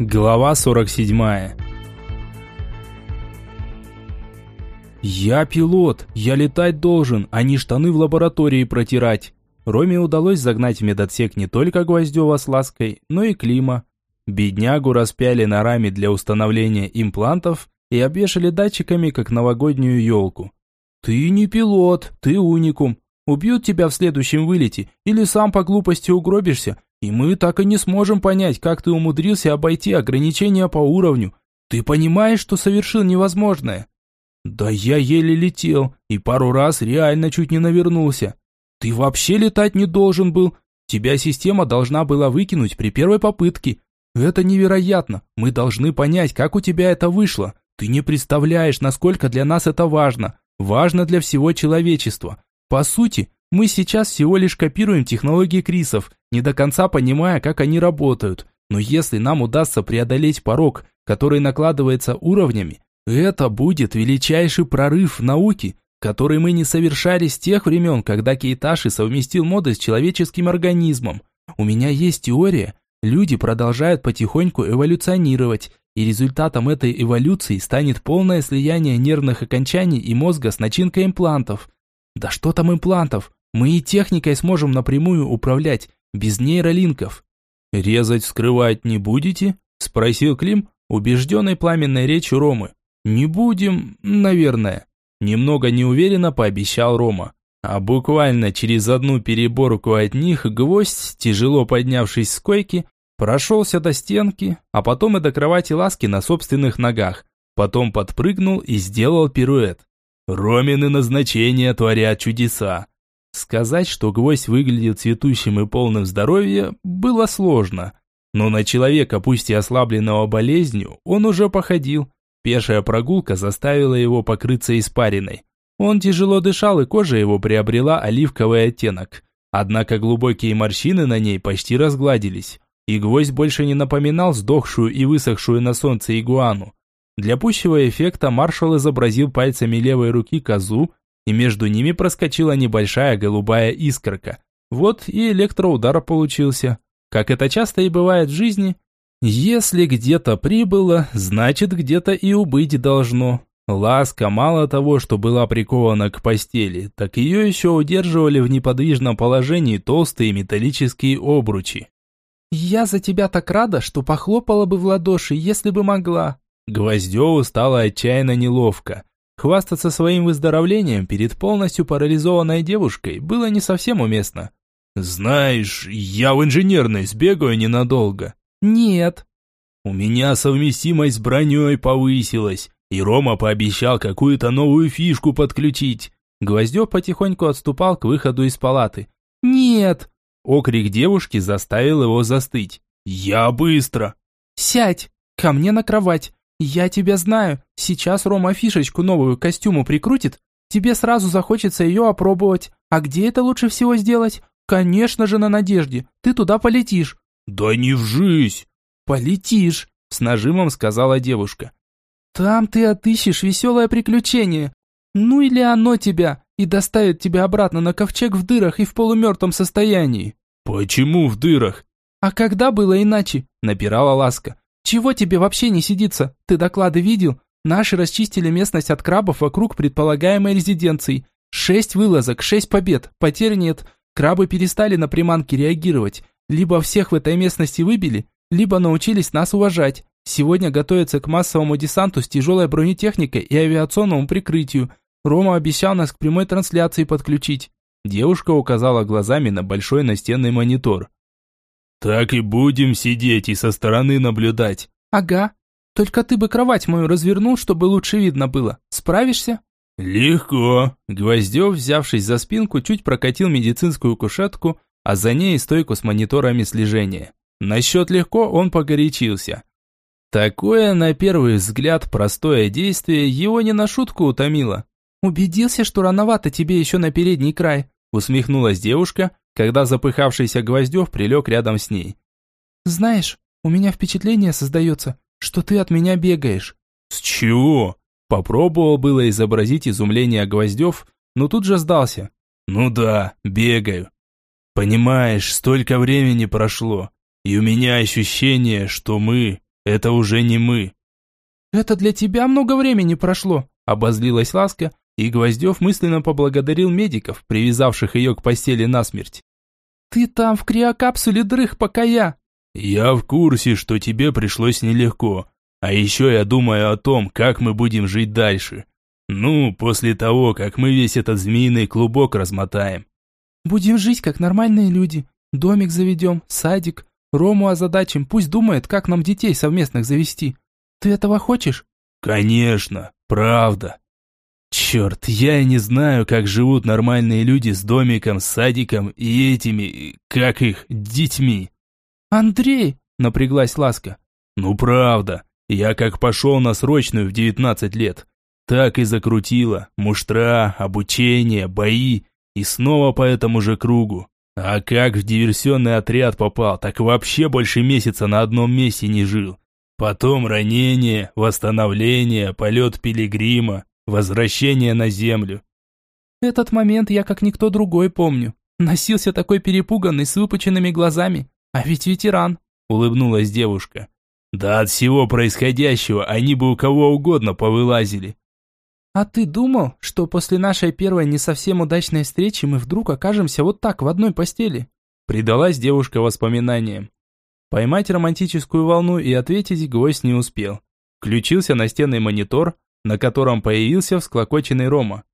Глава 47 «Я пилот, я летать должен, а не штаны в лаборатории протирать». Роме удалось загнать в медотсек не только Гвоздева с Лаской, но и Клима. Беднягу распяли на раме для установления имплантов и обвешали датчиками, как новогоднюю елку. «Ты не пилот, ты уникум. Убьют тебя в следующем вылете, или сам по глупости угробишься, и мы так и не сможем понять, как ты умудрился обойти ограничения по уровню. Ты понимаешь, что совершил невозможное? Да я еле летел, и пару раз реально чуть не навернулся. Ты вообще летать не должен был. Тебя система должна была выкинуть при первой попытке. Это невероятно. Мы должны понять, как у тебя это вышло. Ты не представляешь, насколько для нас это важно. Важно для всего человечества. По сути, мы сейчас всего лишь копируем технологии Крисов, не до конца понимая, как они работают. Но если нам удастся преодолеть порог, который накладывается уровнями, это будет величайший прорыв в науке, который мы не совершали с тех времен, когда Кейташи совместил моды с человеческим организмом. У меня есть теория, люди продолжают потихоньку эволюционировать, и результатом этой эволюции станет полное слияние нервных окончаний и мозга с начинкой имплантов. Да что там имплантов? Мы и техникой сможем напрямую управлять, без нейролинков. «Резать, вскрывать не будете?» – спросил Клим, убежденный пламенной речью Ромы. «Не будем, наверное», – немного неуверенно пообещал Рома. А буквально через одну переборку от них гвоздь, тяжело поднявшись с койки, прошелся до стенки, а потом и до кровати ласки на собственных ногах. Потом подпрыгнул и сделал пируэт. Ромины назначения творят чудеса. Сказать, что гвоздь выглядел цветущим и полным здоровья, было сложно. Но на человека, пусть и ослабленного болезнью, он уже походил. Пешая прогулка заставила его покрыться испариной. Он тяжело дышал, и кожа его приобрела оливковый оттенок. Однако глубокие морщины на ней почти разгладились, и гвоздь больше не напоминал сдохшую и высохшую на солнце игуану. Для пущего эффекта маршал изобразил пальцами левой руки козу и между ними проскочила небольшая голубая искорка. Вот и электроудар получился. Как это часто и бывает в жизни, если где-то прибыло, значит где-то и убыть должно. Ласка мало того, что была прикована к постели, так ее еще удерживали в неподвижном положении толстые металлические обручи. «Я за тебя так рада, что похлопала бы в ладоши, если бы могла». Гвоздеву стало отчаянно неловко. Хвастаться своим выздоровлением перед полностью парализованной девушкой было не совсем уместно. «Знаешь, я в инженерной сбегаю ненадолго». «Нет». «У меня совместимость с броней повысилась, и Рома пообещал какую-то новую фишку подключить». Гвоздев потихоньку отступал к выходу из палаты. «Нет!» Окрик девушки заставил его застыть. «Я быстро!» «Сядь! Ко мне на кровать! «Я тебя знаю. Сейчас Рома фишечку новую к костюму прикрутит. Тебе сразу захочется ее опробовать. А где это лучше всего сделать? Конечно же на Надежде. Ты туда полетишь». «Да не вжись!» «Полетишь», — с нажимом сказала девушка. «Там ты отыщешь веселое приключение. Ну или оно тебя, и доставит тебя обратно на ковчег в дырах и в полумертвом состоянии». «Почему в дырах?» «А когда было иначе?» – напирала Ласка. «Чего тебе вообще не сидится? Ты доклады видел? Наши расчистили местность от крабов вокруг предполагаемой резиденции. Шесть вылазок, шесть побед, потерь нет. Крабы перестали на приманки реагировать. Либо всех в этой местности выбили, либо научились нас уважать. Сегодня готовятся к массовому десанту с тяжелой бронетехникой и авиационному прикрытию. Рома обещал нас к прямой трансляции подключить. Девушка указала глазами на большой настенный монитор. «Так и будем сидеть и со стороны наблюдать». «Ага. Только ты бы кровать мою развернул, чтобы лучше видно было. Справишься?» «Легко». Гвоздев, взявшись за спинку, чуть прокатил медицинскую кушетку, а за ней стойку с мониторами слежения. Насчет легко он погорячился. Такое, на первый взгляд, простое действие его не на шутку утомило. «Убедился, что рановато тебе еще на передний край», усмехнулась девушка, когда запыхавшийся Гвоздев прилег рядом с ней. «Знаешь, у меня впечатление создается, что ты от меня бегаешь». «С чего?» Попробовал было изобразить изумление Гвоздев, но тут же сдался. «Ну да, бегаю. Понимаешь, столько времени прошло, и у меня ощущение, что мы это уже не мы». «Это для тебя много времени прошло», – обозлилась Ласка, и Гвоздев мысленно поблагодарил медиков, привязавших ее к постели насмерть. «Ты там в криокапсуле дрых, пока я...» «Я в курсе, что тебе пришлось нелегко. А еще я думаю о том, как мы будем жить дальше. Ну, после того, как мы весь этот змеиный клубок размотаем». «Будем жить, как нормальные люди. Домик заведем, садик. Рому озадачим, пусть думает, как нам детей совместных завести. Ты этого хочешь?» «Конечно, правда». Черт, я и не знаю, как живут нормальные люди с домиком, с садиком и этими, как их, детьми. Андрей, напряглась Ласка. Ну правда, я как пошел на срочную в 19 лет, так и закрутила. Муштра, обучение, бои и снова по этому же кругу. А как в диверсионный отряд попал, так вообще больше месяца на одном месте не жил. Потом ранение, восстановление, полет пилигрима, Возвращение на землю. Этот момент я как никто другой помню. Носился такой перепуганный с выпученными глазами. А ведь ветеран, улыбнулась девушка. Да от всего происходящего они бы у кого угодно повылазили. А ты думал, что после нашей первой не совсем удачной встречи мы вдруг окажемся вот так в одной постели? Предалась девушка воспоминаниям. Поймать романтическую волну и ответить гость не успел. Включился настенный монитор, на котором появился всклокоченный Рома.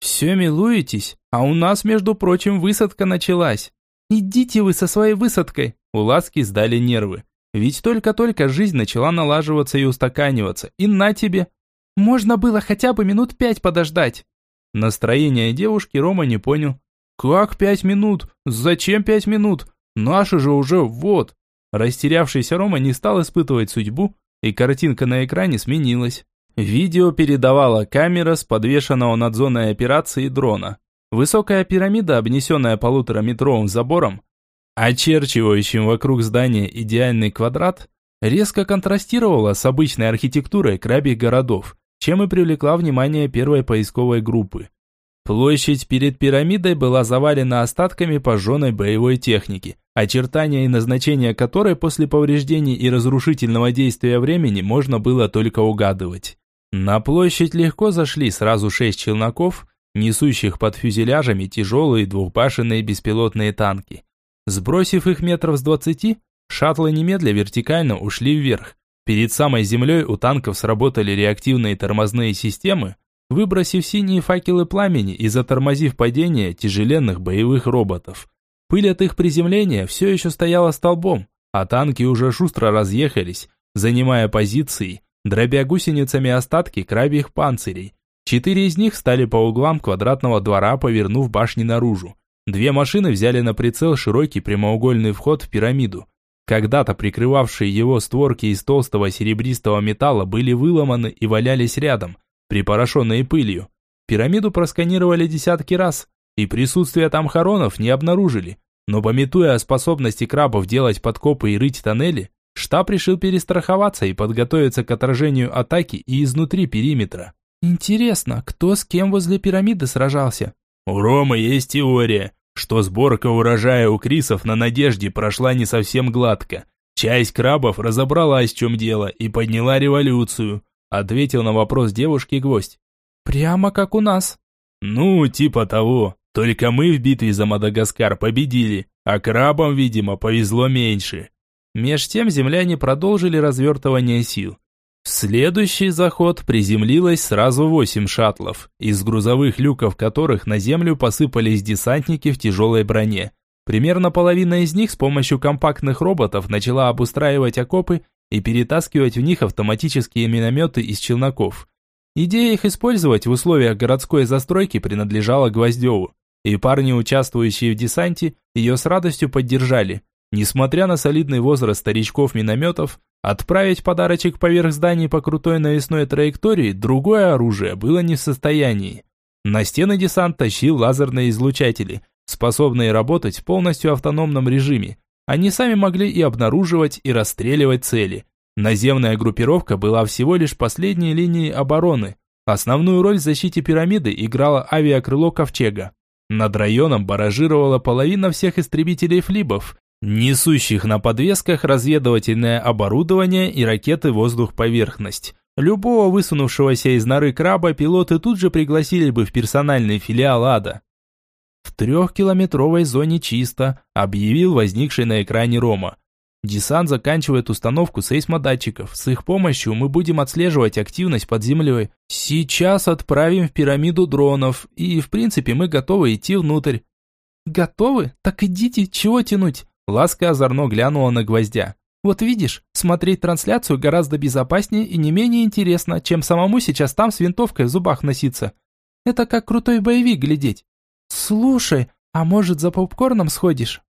«Все милуетесь, а у нас, между прочим, высадка началась. Идите вы со своей высадкой!» У Ласки сдали нервы. Ведь только-только жизнь начала налаживаться и устаканиваться. И на тебе! Можно было хотя бы минут пять подождать. Настроение девушки Рома не понял. «Как пять минут? Зачем пять минут? Наши же уже вот!» Растерявшийся Рома не стал испытывать судьбу, и картинка на экране сменилась. Видео передавала камера с подвешенного над зоной операции дрона. Высокая пирамида, обнесенная полутораметровым забором, очерчивающим вокруг здания идеальный квадрат, резко контрастировала с обычной архитектурой крабьих городов, чем и привлекла внимание первой поисковой группы. Площадь перед пирамидой была завалена остатками пожженной боевой техники, очертания и назначения которой после повреждений и разрушительного действия времени можно было только угадывать. На площадь легко зашли сразу шесть челноков, несущих под фюзеляжами тяжелые двухбашенные беспилотные танки. Сбросив их метров с двадцати, шаттлы немедля вертикально ушли вверх. Перед самой землей у танков сработали реактивные тормозные системы, выбросив синие факелы пламени и затормозив падение тяжеленных боевых роботов. Пыль от их приземления все еще стояла столбом, а танки уже шустро разъехались, занимая позиции дробя гусеницами остатки крабьих панцирей. Четыре из них стали по углам квадратного двора, повернув башни наружу. Две машины взяли на прицел широкий прямоугольный вход в пирамиду. Когда-то прикрывавшие его створки из толстого серебристого металла были выломаны и валялись рядом, припорошенные пылью. Пирамиду просканировали десятки раз, и присутствие там хоронов не обнаружили. Но пометуя о способности крабов делать подкопы и рыть тоннели, Штаб решил перестраховаться и подготовиться к отражению атаки и изнутри периметра. Интересно, кто с кем возле пирамиды сражался? У Ромы есть теория, что сборка урожая у Крисов на Надежде прошла не совсем гладко. Часть крабов разобралась, в чем дело, и подняла революцию, ответил на вопрос девушки гвоздь. Прямо как у нас. Ну, типа того. Только мы в битве за Мадагаскар победили, а крабам, видимо, повезло меньше. Меж тем земляне продолжили развертывание сил. В следующий заход приземлилось сразу восемь шаттлов, из грузовых люков которых на землю посыпались десантники в тяжелой броне. Примерно половина из них с помощью компактных роботов начала обустраивать окопы и перетаскивать в них автоматические минометы из челноков. Идея их использовать в условиях городской застройки принадлежала Гвоздеву, и парни, участвующие в десанте, ее с радостью поддержали – Несмотря на солидный возраст старичков-минометов, отправить подарочек поверх зданий по крутой навесной траектории другое оружие было не в состоянии. На стены десант тащил лазерные излучатели, способные работать в полностью автономном режиме. Они сами могли и обнаруживать, и расстреливать цели. Наземная группировка была всего лишь последней линией обороны. Основную роль в защите пирамиды играло авиакрыло Ковчега. Над районом баражировала половина всех истребителей флибов, несущих на подвесках разведывательное оборудование и ракеты воздух-поверхность. Любого высунувшегося из норы краба пилоты тут же пригласили бы в персональный филиал ада. В трехкилометровой зоне чисто, объявил возникший на экране Рома. Десант заканчивает установку сейсмодатчиков. С их помощью мы будем отслеживать активность под землей. Сейчас отправим в пирамиду дронов, и, в принципе, мы готовы идти внутрь. Готовы? Так идите, чего тянуть? Ласка озорно глянула на гвоздя. Вот видишь, смотреть трансляцию гораздо безопаснее и не менее интересно, чем самому сейчас там с винтовкой в зубах носиться. Это как крутой боевик глядеть. Слушай, а может за попкорном сходишь?